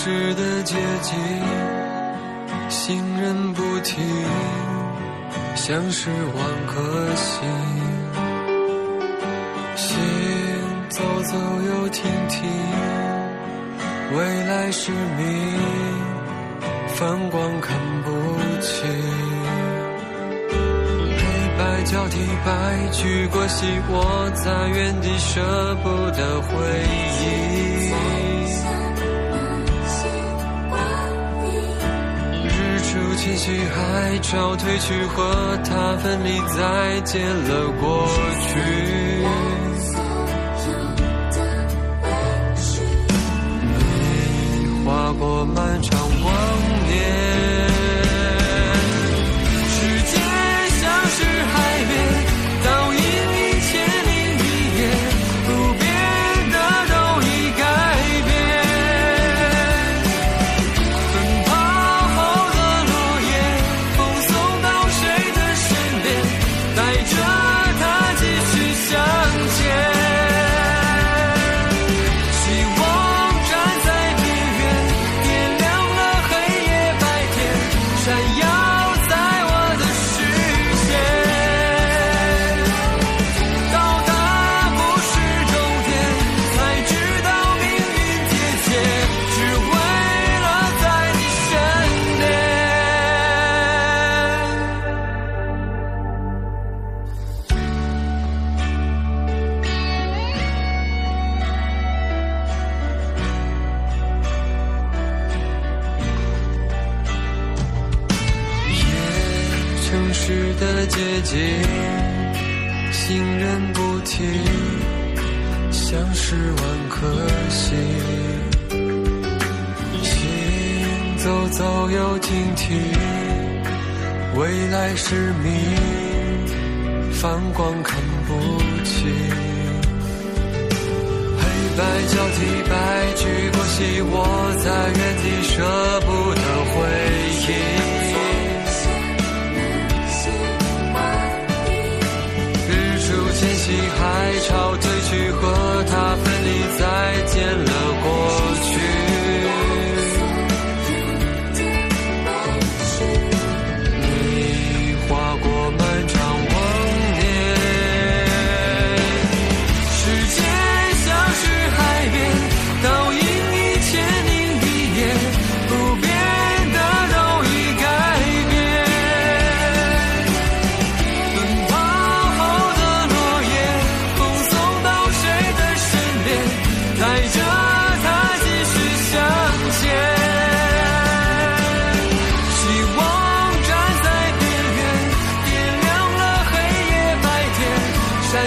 市的街景，行人不停，像是万颗星。行走走又停停，未来是明，反光看不清。黑白交替白驹过隙，我在原地舍不得回忆。日出前夕，海潮退去，和他分离，再见了过去。城市的街景，行人不停，像是万颗星。行走走又停停，未来是明，反光看不清。黑白交替，白驹过隙，我在原地舍不得回忆。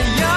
yeah.